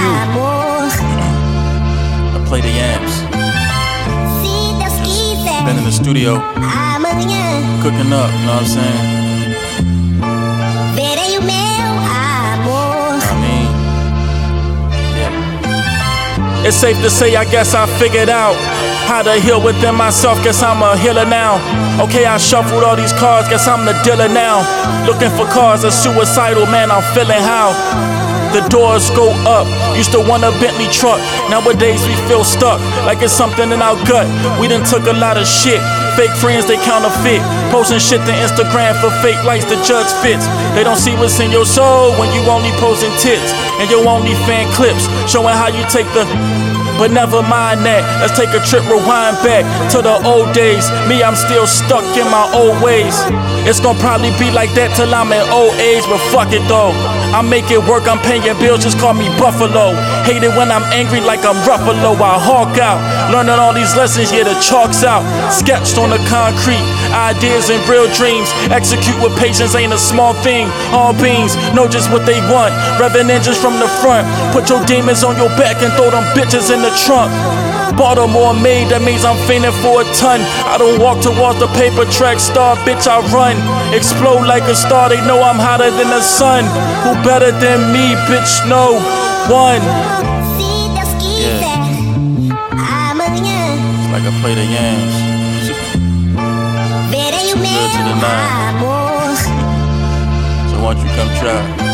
you. I play the yams. Been in the studio, cooking up, you know what I'm saying? I mean, yeah. It's safe to say, I guess I figured out how to heal within myself. Guess I'm a healer now. Okay, I shuffled all these cards, guess I'm the dealer now. Looking for cars, a suicidal man, I'm feeling how. The doors go up. Used to want a Bentley truck. Nowadays we feel stuck, like it's something in our gut. We done took a lot of shit. Fake friends, they counterfeit. Posting shit to Instagram for fake likes the judge fits. They don't see what's in your soul when you only posting tits. And your only fan clips showing how you take the but never mind that. Let's take a trip, rewind back to the old days. Me, I'm still stuck in my old ways. It's gonna probably be like that till I'm in old age, but fuck it though. I make it work, I'm paying bills, just call me Buffalo. Hate it when I'm angry like I'm Ruffalo. I hawk out, learning all these lessons, yeah, the chalk's out. Sketched on the concrete, ideas and real dreams. Execute with patience ain't a small thing. All beings know just what they want. Revving engines from the front. Put your demons on your back and throw them bitches in the trunk. Baltimore made, that means I'm fiending for a ton. I don't walk towards the paper track star, bitch, I run. Explode like a star, they know I'm hotter than the sun. Who better than me, bitch? No one. It's like I play the yams. Good to the nine. So why don't you come try?